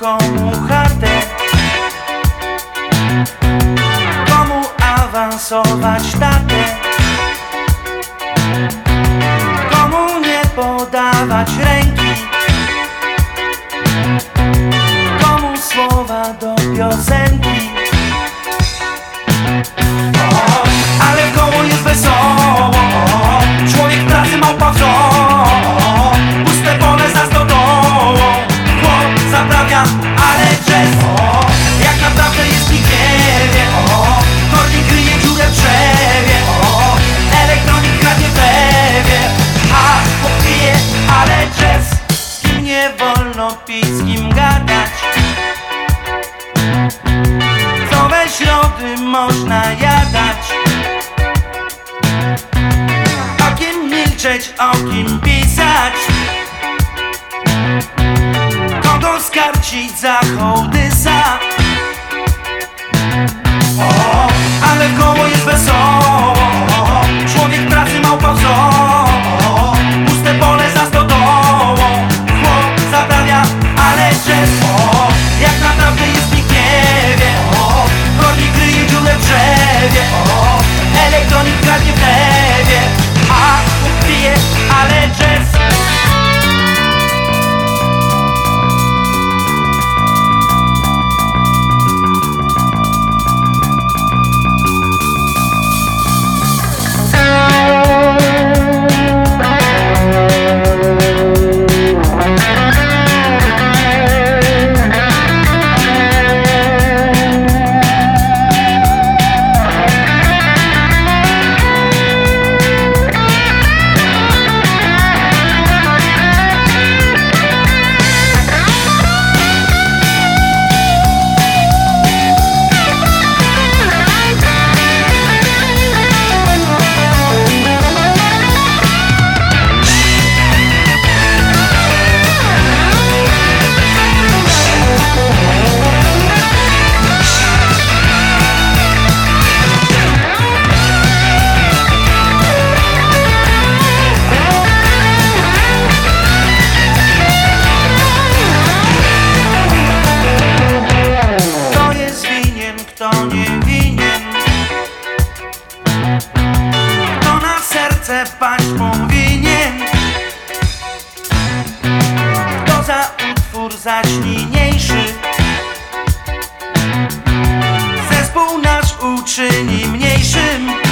komu hartę Komu awansować datę Komu nie podawać ręki. Komu słowa do piosenki. krzyczeć, o kim pisać? Kogo skarcić za hołdysa zasypać powinien Kto za utwór zaśnijniejszy Zespół nasz uczyni mniejszym.